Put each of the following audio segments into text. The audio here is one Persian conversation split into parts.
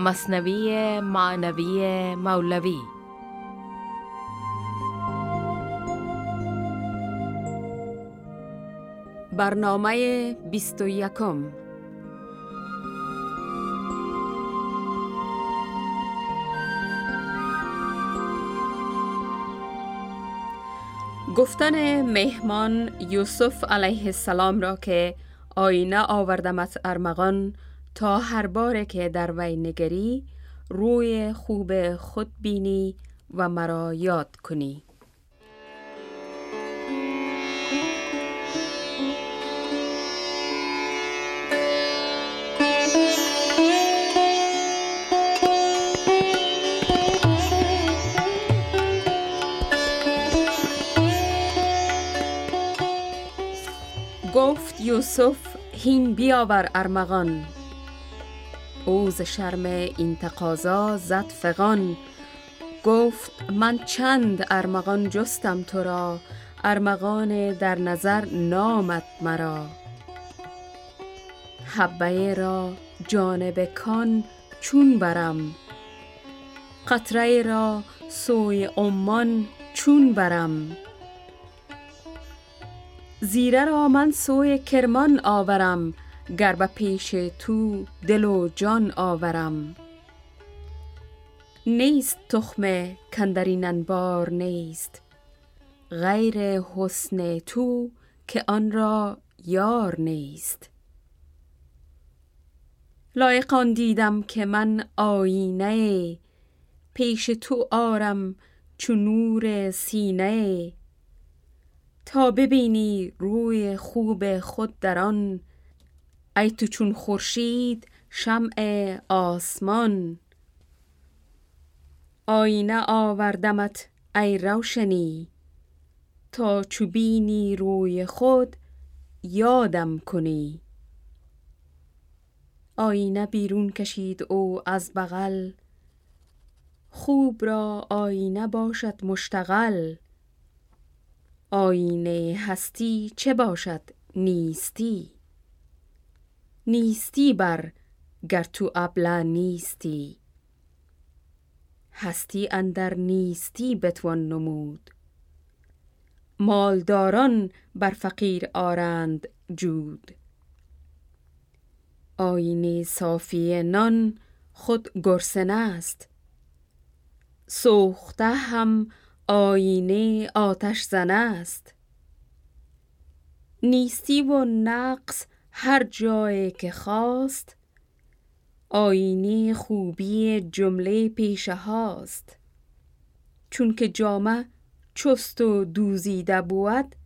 مصنوی معنوی مولوی. برنامه بیست و یکم. گفتن مهمان یوسف علیه السلام را که آینه آوردمت ارمغان تا هر بار که در وی نگری روی خوب خود بینی و مرا یاد کنی. گفت یوسف هین بیاور ارمغان. اوز شرم این تقاضا زد فغان. گفت من چند ارمغان جستم تو را ارمغان در نظر نامد مرا. حبه را جانب کان چون برم. قطره را سوی عمان چون برم. زیره را من سوی کرمان آورم. گر به پیش تو دل و جان آورم. نیست تخم کندرین انبار نیست غیر حسن تو که آن را یار نیست. لایقان دیدم که من آینه پیش تو آرم چو نور سینه. تا ببینی روی خوب خود در آن ای تو چون خورشید شمع آسمان. آینه آوردمت ای روشنی تا چو بینی روی خود یادم کنی. آینه بیرون کشید او از بغل خوب را آینه باشد مشتغل. آینه هستی چه باشد نیستی؟ نیستی بر گر تو ابله نیستی. هستی اندر نیستی بتوان نمود. مالداران بر فقیر آرند جود. آینه صافی نان خود گرسنه است. سوخته هم آینه آتش زنه است. نیستی و نقص هر جای که خواست آینه خوبی جمله پیشه هاست. چون که جامه چست و دوزیده بود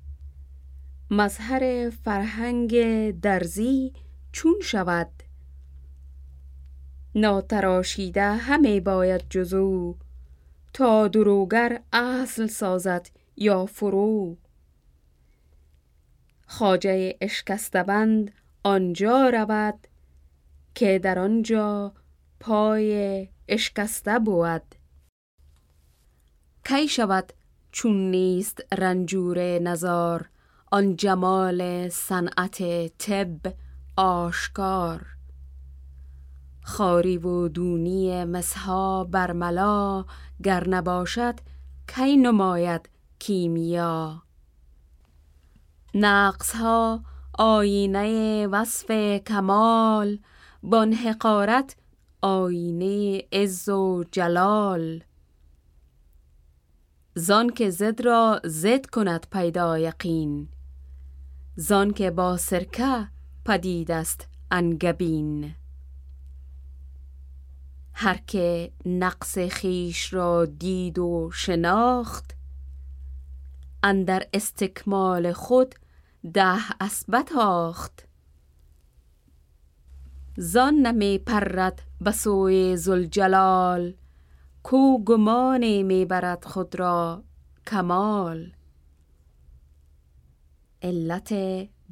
مظهر فرهنگ درزی چون شود. ناتراشیده همه باید جزو تا دروگر اصل سازد یا فرو. خاجه اشکستبند آنجا رود که در آنجا پای اشکسته بود. کی شود چون نیست رنجور نزار آن جمال صنعت طب آشکار. خاری و دونی مسها برملا گر نباشد کی نماید کیمیا. نقص ها آینه وصف کمال بان حقارت آینه عز و جلال. زان که زد را زد کند پیدا یقین زان که با سرکه پدید است انگبین. هر که نقص خیش را دید و شناخت اندر استکمال خود ده اسبت آخت. زان نمی پرد بسوی زلجلال کو گمان می برد خود را کمال. علت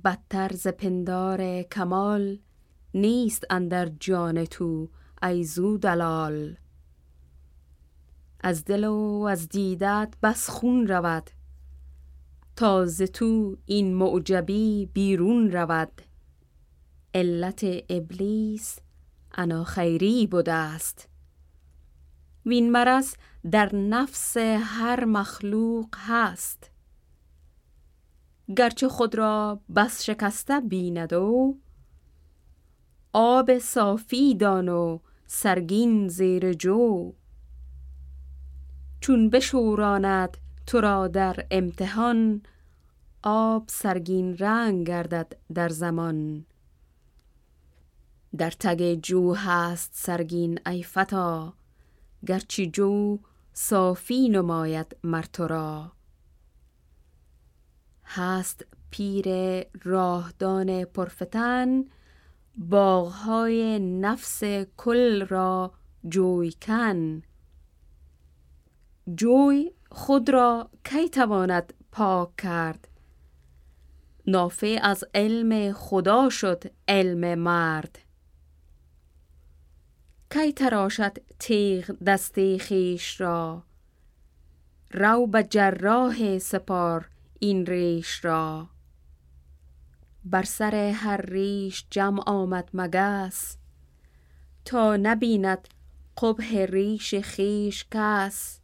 بدتر ز پندار کمال نیست اندر جان تو ای زو دلال از دل و از دیدت بس خون رود تا ز تو این معجبی بیرون رود. علت ابلیس انا خیری بوده است. وین مرض در نفس هر مخلوق هست. گرچه خود را بس شکسته بیند و آب صافی دان و سرگین زیر جو. چون بشوراند تو را در امتحان آب سرگین رنگ گردد در زمان. در تگ جو هست سرگین ای فتا گرچه جو صافی نماید مرتو را. هست پیر راهدان پرفتن باغهای نفس کل را جوی کن. جوی خود را کی تواند پاک کرد؟ نافع از علم خدا شد علم مرد. کی تراشد تیغ دستی خیش را؟ رو به جراح سپار این ریش را. بر سر هر ریش جمع آمد مگس تا نبیند قبح ریش خیش کس.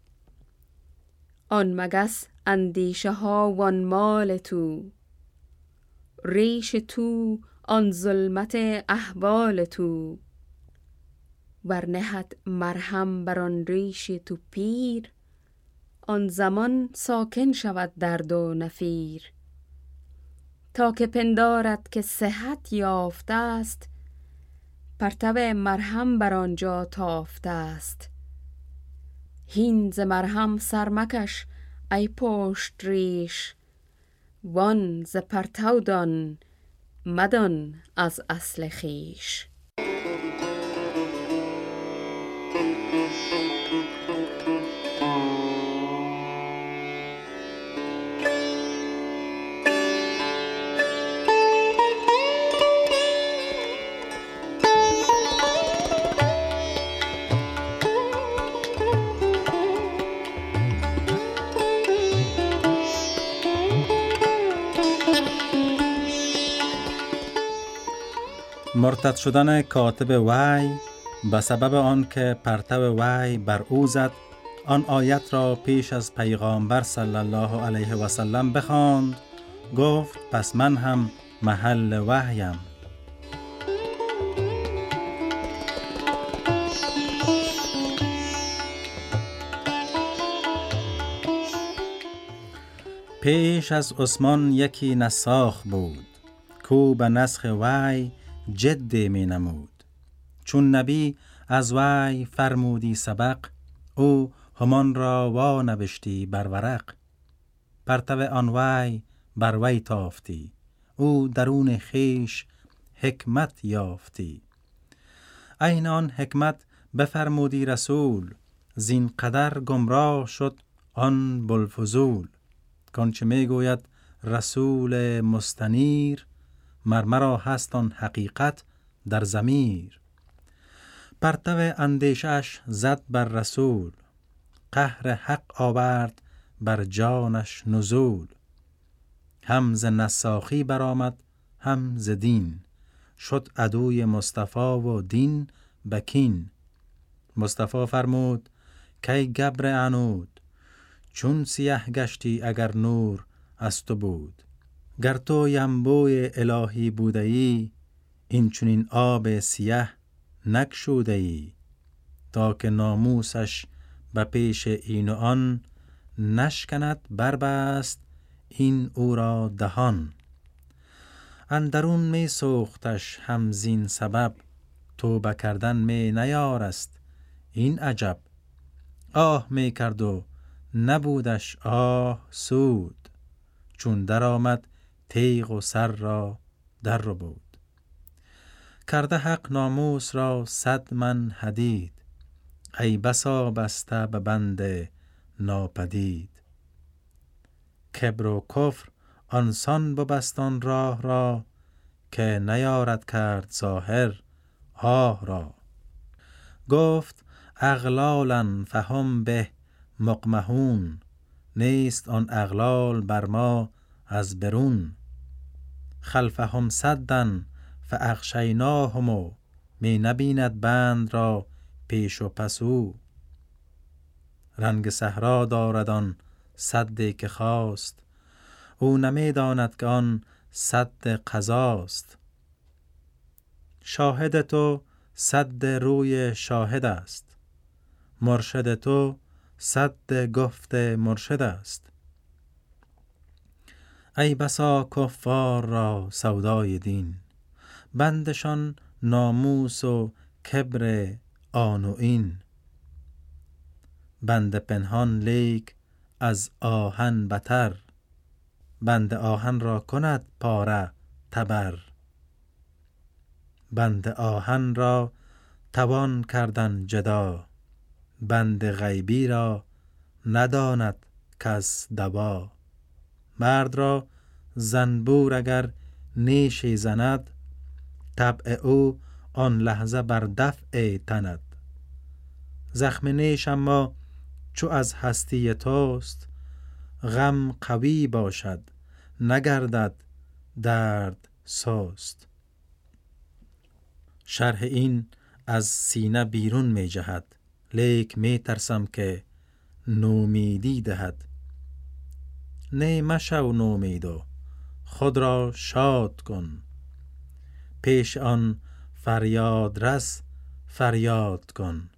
آن مگس اندیشه ها وان مال تو. ریش تو آن ظلمت احوال تو. ورنهد مرهم بر آن ریش تو پیر آن زمان ساکن شود درد و نفیر. تا که پندارد که صحت یافته است پرتو مرهم بر آنجا تافته است. هین ز مرهم سرمکش ای پشت ریش وان ز پرتو دان مدان از اصل خیش. مرتد شدن کاتب وی به سبب آنکه پرتو وی بر او زد آن آیت را پیش از پیغامبر صلی الله علیه و سلم بخواند گفت پس من هم محل وحیم. پیش از عثمان یکی نساخ بود کو به نسخ وی جد می نمود. چون نبی از وی فرمودی سبق او همان را وا نوشتی بر ورق. پرتو آن وی بر وی تافتی. او درون خیش حکمت یافتی. عین آن حکمت بفرمودی رسول زین قدر گمراه شد آن بلفزول کانچه می گوید رسول مستنیر مرمرا هست آن حقیقت در زمیر پرتو اندیشش زد بر رسول قهر حق آورد بر جانش نزول. هم ز نساخی برآمد هم ز دین. شد عدوی مصطفی و دین بکین. مصطفی فرمود کی گبر عنود چون سیه گشتی اگر نور از تو بود. گر تو ینبوی الهی بوده ای این چونین آب سیه نکشوده ای تا که ناموسش به پیش این و آن نشکند بربست این او را دهان. اندرون می سوختش هم زین سبب توبه کردن می نیارست این عجب. آه می کرد و نبودش آه سود. چون درآمد تیغ و سر را در رو بود. کرده حق ناموس را صد من حدید. ای بسا بسته به بند ناپدید. کبر و کفر آنسان ببستان راه را که نیارد کرد ظاهر آه را. گفت اغلالا فهم به مقمهون نیست آن اغلال بر ما از برون. خلفهم صدا فاغشیناهم می نبیند بند را پیش و پسو رنگ صحرا دارد آن صد که خواست. او نمی‌داند که آن صد قضاست. شاهد تو صد روی شاهد است. مرشد تو صد گفت مرشد است. ای بسا کفار را سودای دین بندشان ناموس و کبر آن و این. بند پنهان لیک از آهن بتر بند آهن را کند پاره تبر. بند آهن را توان کردن جدا بند غیبی را نداند کس دوا. مرد را زنبور اگر نیشی زند طبع او آن لحظه بر دفع تند. زخم نیش اما چو از هستی توست غم قوی باشد نگردد درد سست. شرح این از سینه بیرون می جهد لیک می ترسم که نومیدی دهد. نه مشو نومید و خود را شاد کن. پیش آن فریاد رس فریاد کن.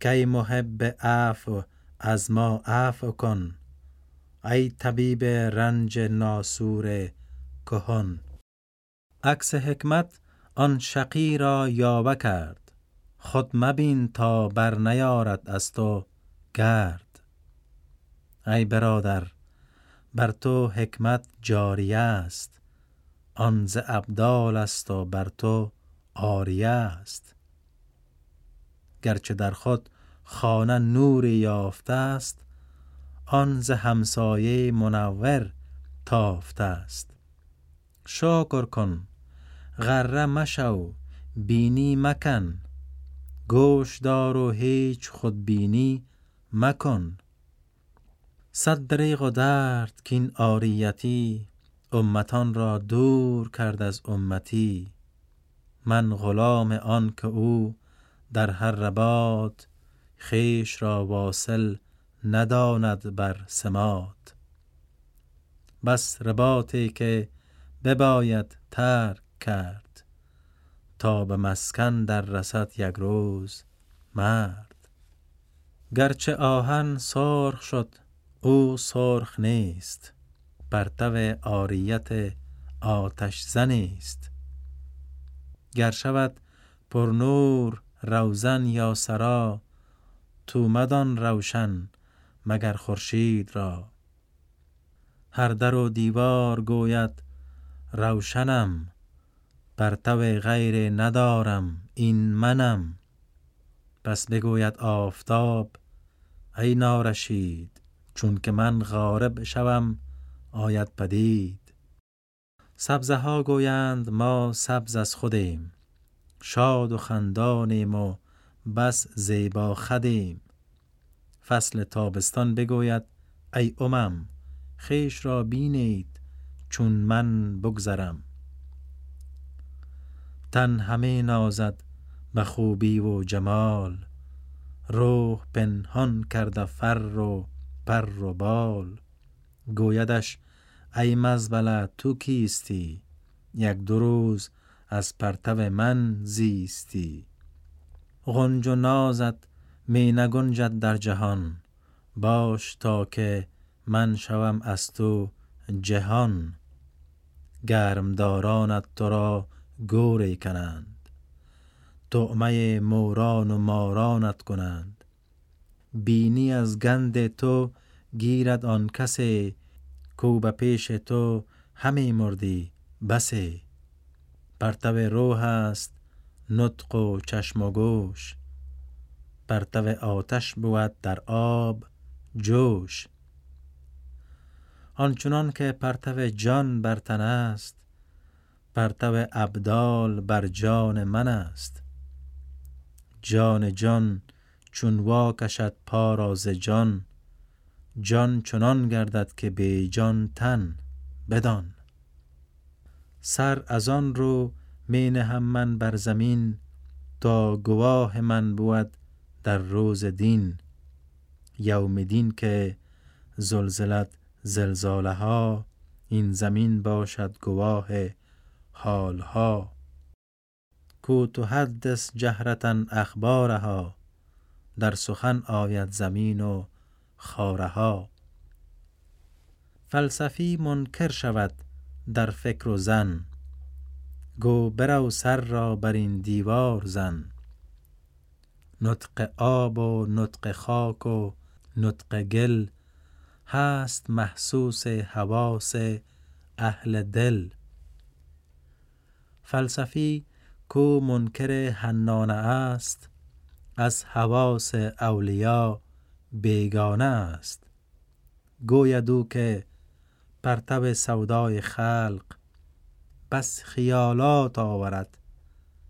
کی محب عفو از ما عفو کن. ای طبیب رنج ناسور کهن. عکس حکمت آن شقی را یاوه کرد. خود مبین تا بر نیارد از تو گرد. ای برادر بر تو حکمت جاری است. آن ز ابدال است و بر تو آریه است. گرچه در خود خانه نوری یافته است آن ز همسایه منور تافته است. شکر کن غره مشو بینی مکن. گوش دار و هیچ خودبینی مکن. صد دریغ و درد کین آریتی امتان را دور کرد از امتی. من غلام آن که او در هر رباط خیش را واصل نداند بر سماط. بس رباطی که بباید ترک کرد تا به مسکن در رسد یک روز مرد. گرچه آهن سرخ شد او سرخ نیست پرتو آریت آتش زنی است گر شود پر نور روزن یا سرا تو مدان روشن مگر خورشید را. هر در و دیوار گوید روشنم پرتو غیر ندارم این منم. پس بگوید آفتاب ای نارشید. چون که من غارب شوم آید پدید. سبزه ها گویند ما سبز از خودیم. شاد و خندانیم و بس زیبا خدیم. فصل تابستان بگوید ای امم خیش را بینید چون من بگذرم. تن همه نازد به خوبی و جمال. روح پنهان کرده فر و پر و بال. گویدش ای مزبله تو کیستی؟ یک دو روز از پرتو من زیستی. غنج و نازت می نگنجد در جهان. باش تا که من شوم از تو جهان. گرمدارانت تو را گوری کنند. طعمه موران و مارانت کنند. بینی از گند تو گیرد آن کسی کو به پیش تو همی مردی بسی پرتو روح است نطق و چشم و گوش. پرتو آتش بود در آب جوش. آنچنان که پرتو جان بر تن است پرتو ابدال بر جان من است. جان جان چون وا کشد پا را ز جان جان چنان گردد که بی جان تن بدان. سر از آن رو می هم من بر زمین تا گواه من بود در روز دین. یوم دین که زلزلت زلزاله ها این زمین باشد گواه حالها. کو تحدث جهرتا اخبارها در سخن آید زمین و خارها فلسفی منکر شود در فکر و زن. گو برو سر را بر این دیوار زن. نطق آب و نطق خاک و نطق گل هست محسوس حواس اهل دل. فلسفی کو منکر حنانه است از حواس اولیا بیگانه است. گوید او که پرتو سودای خلق بس خیالات آورد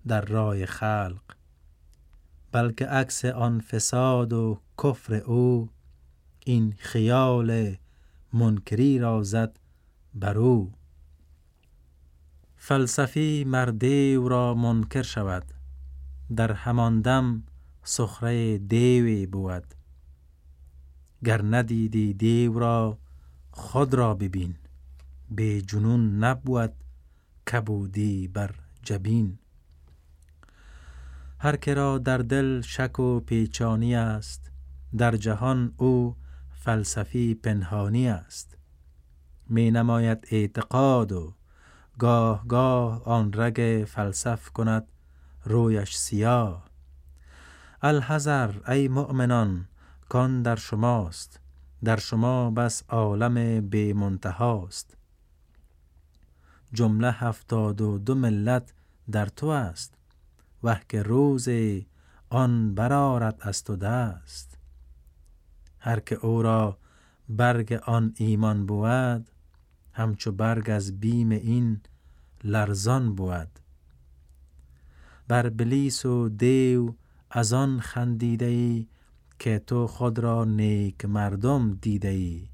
در رای خلق بلکه عکس آن فساد و کفر او این خیال منکری را زد بر او. فلسفی مردیو را منکر شود. در همان دم سخره دیوی بود. گر ندیدی دیو را خود را ببین. به جنون نبود کبودی بر جبین. هر که را در دل شک و پیچانی است در جهان او فلسفی پنهانی است. می نماید اعتقاد و گاه گاه آن رگ فلسف کند رویش سیاه. الحذر ای مؤمنان کان در شماست در شما بس عالم بی منتهاست. جمله هفتاد و دو ملت در تو است وه که روز آن برارد از تو دست. هر که او را برگ آن ایمان بود همچو برگ از بیم این لرزان بود. بر بلیس و دیو از آن خندیده ای که تو خود را نیک مردم دیده ای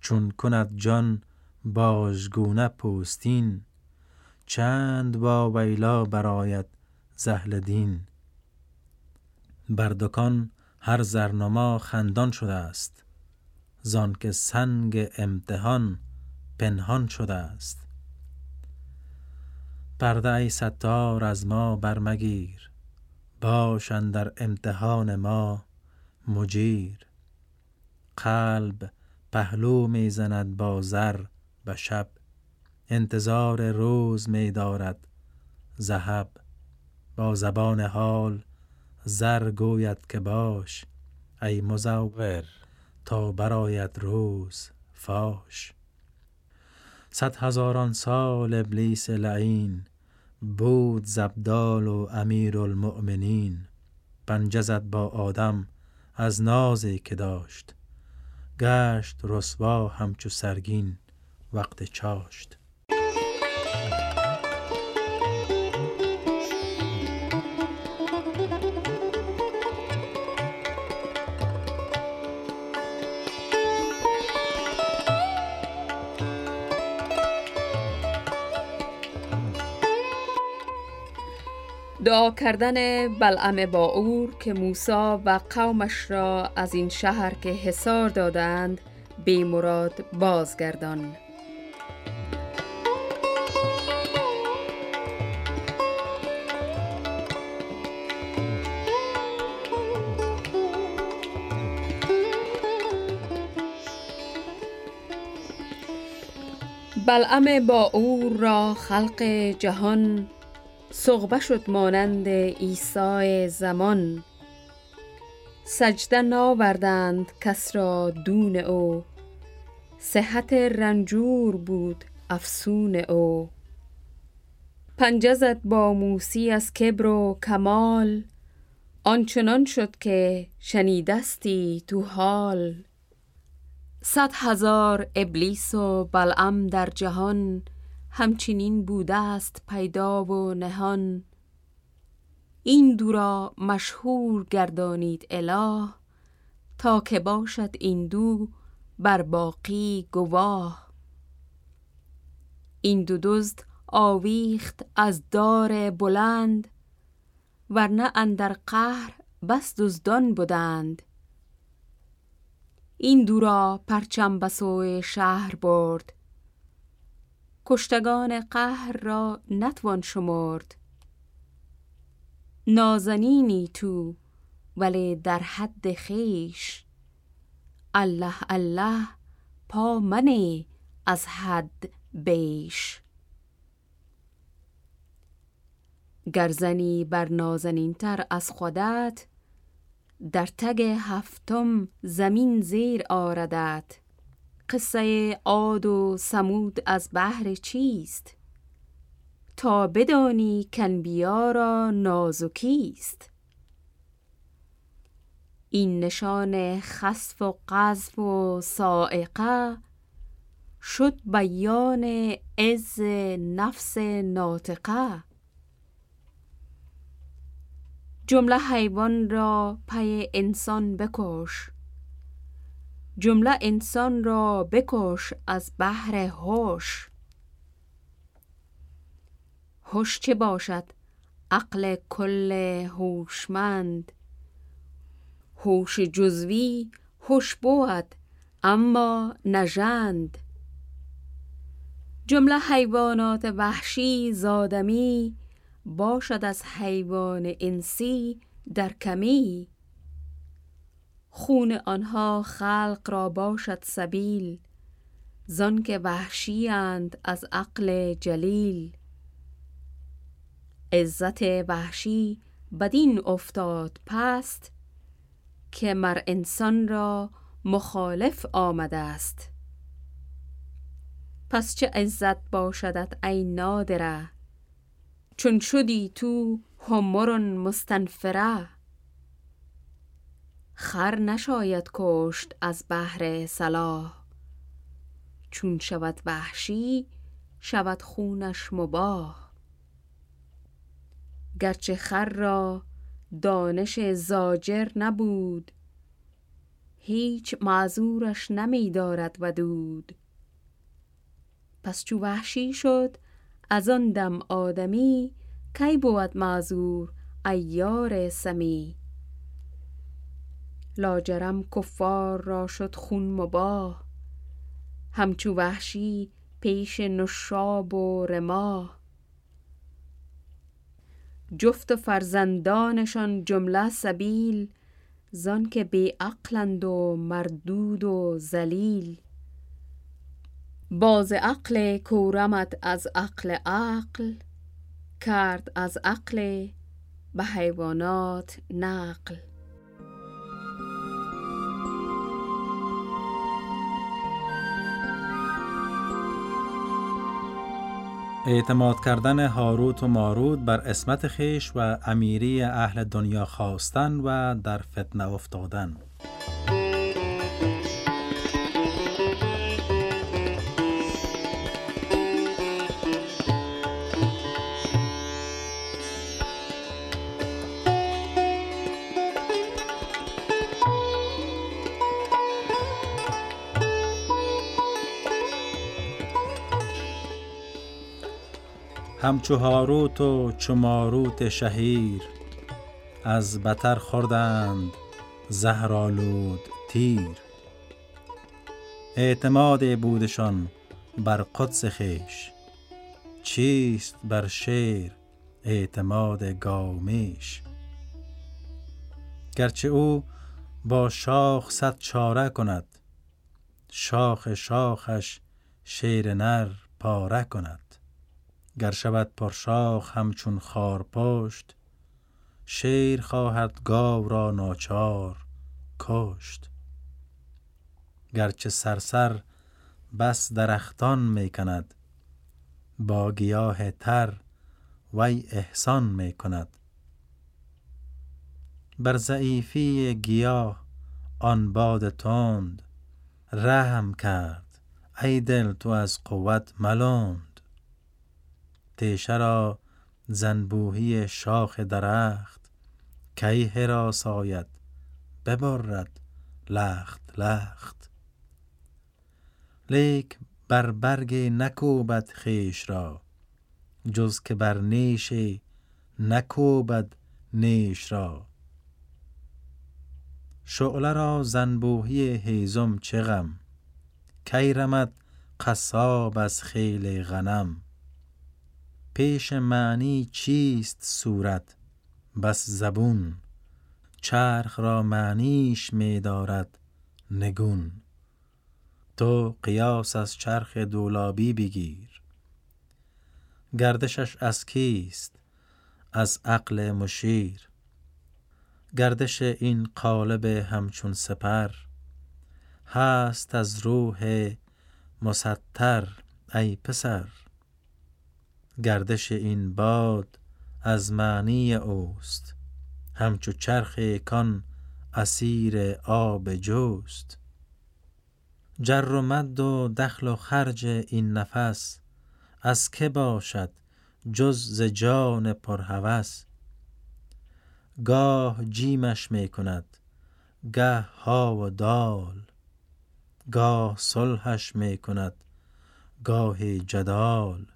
چون کند جان باژگونه پوستین چند با ویلا برایت زهل دین. بر دکان هر زرنما خندان شده است زان که سنگ امتحان پنهان شده است. پرده ای ستار از ما برمگیر باش در امتحان ما مجیر. قلب پهلو می زند با زر به شب. انتظار روز می دارد ذهب. با زبان حال زر گوید که باش ای مزور تا برایت روز فاش. صد هزاران سال ابلیس لعین بود زبدال و امیر المؤمنین پنجه با آدم از نازی که داشت گشت رسوا همچو سرگین وقت چاشت. کردن بلعم با اور که موسا و قومش را از این شهر که حصار دادند بی مراد بازگردان. بلعم با اور را خلق جهان سغبه شد مانند عیسی زمان. سجده ناوردند کس را دون او. صحت رنجور بود افسون او. پنجه زد با موسی از کبر و کمال. آنچنان شد که شنیدستی تو حال. صد هزار ابلیس و بلعم در جهان همچنین بوده است پیدا و نهان. این دو را مشهور گردانید اله تا که باشد این دو بر باقی گواه. این دو دزد آویخت از دار بلند ورنه اندر قهر بس دزدان بودند. این دورا پرچم بسوی شهر برد کشتگان قهر را نتوان شمرد. نازنینی تو ولی در حد خیش الله الله پا منه از حد بیش. گرزنی بر نازنین تر از خودت در تگ هفتم زمین زیر آردد قصه عاد و سمود از بحر چیست؟ تا بدانی کنبیا را نازکیست این نشان خصف و قذف و سائقه شد بیان عز نفس ناطقه. جمله حیوان را پی انسان بکش. جمله انسان را بکش از بحر هوش. هوش چه باشد؟ عقل کل هوشمند. هوش جزوی هوش بود اما نژند جمله حیوانات وحشی زادمی باشد از حیوان انسی در کمی. خون آنها خلق را باشد سبیل زان که وحشی اند از عقل جلیل. عزت وحشی بدین افتاد پست که مر انسان را مخالف آمده است. پس چه عزت باشدت ای نادره؟ چون شدی تو همر مستنفره؟ خر نشاید کشت از بهر صلاح. چون شود وحشی شود خونش مباه گرچه خر را دانش زاجر نبود هیچ معذورش نمی دارد ودود. پس چو وحشی شد از آن دم آدمی کی بود معذور ایار سمی؟ لاجرم کفار را شد خون مباه همچو وحشی پیش نشاب و رماه جفت و فرزندانشان جمله سبیل زان که بی عقلند و مردود و ذلیل. باز عقل کورمت از عقل عقل کرد از عقل به حیوانات نقل. اعتماد کردن هاروت و ماروت بر اسمت خیش و امیری اهل دنیا خواستن و در فتنه افتادن. همچو هاروت و چو ماروت شهیر از بتر خوردند زهرآلود تیر اعتماد بودشان بر قدس خویش چیست بر شیر اعتماد گاومیش گرچه او با شاخ صد چاره کند شاخ شاخش شیر نر پاره کند. گر شود پرشاخ همچون خار پشت شیر خواهد گاو را ناچار کشت. گرچه سرسر بس درختان می کند با گیاه تر وی احسان می کند بر ضعیفی گیاه آن باد تند رحم کرد ای دل تو از قوت ملوند تیشه را زنبوهی شاخ درخت. کی حراس آید ببرد لخت لخت. لیک بر برگ نکوبد خیش را جز که بر نیش نکوبد نیش را. شعله را زنبوهی هیزم چه غم؟ کی رمد قصاب از خیل غنم؟ پیش معنی چیست صورت؟ بس زبون. چرخ را معنیش می دارد نگون. تو قیاس از چرخ دولابی بگیر. گردشش از کیست؟ از عقل مشیر. گردش این قالب همچون سپر. هست از روح مستر ای پسر. گردش این باد از معنی اوست. همچو چرخ کان اسیر آب جوست جر و مد و دخل و خرج این نفس از که باشد جز ز جان پرهوس گاه جیمش می کند گه ها و دال. گاه صلحش می کند گاه جدال.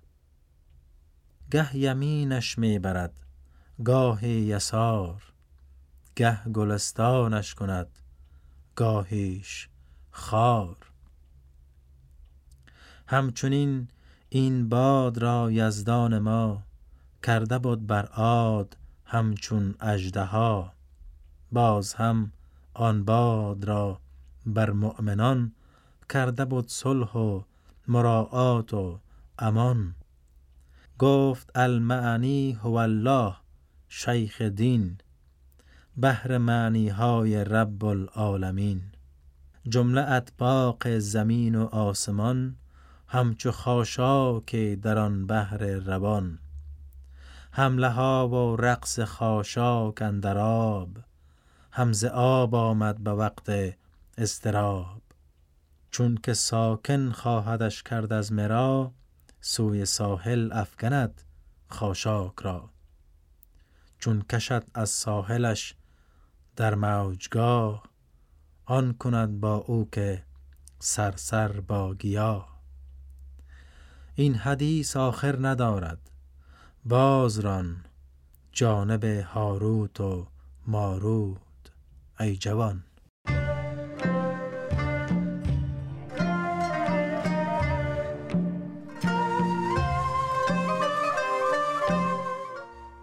گه یمینش می برد گاه یسار گه گلستانش کند گاهیش خار. همچنین این باد را یزدان ما کرده بود بر عاد همچون اژدها. باز هم آن باد را بر مؤمنان کرده بود صلح و مراعات و امان. گفت المعنی هو الله شیخ دین بهر معنی های رب العالمین. جمله اطباق زمین و آسمان همچو خاشاک در آن بحر روان. حمله ها و رقص خاشاک اندر آب هم ز آب آمد به وقت اضطراب. چون که ساکن خواهدش کرد از مرا سوی ساحل افکند خاشاک را. چون کشد از ساحلش در موجگاه آن کند با او که سرسر با گیاه. این حدیث آخر ندارد. بازران جانب هاروت و ماروت ای جوان.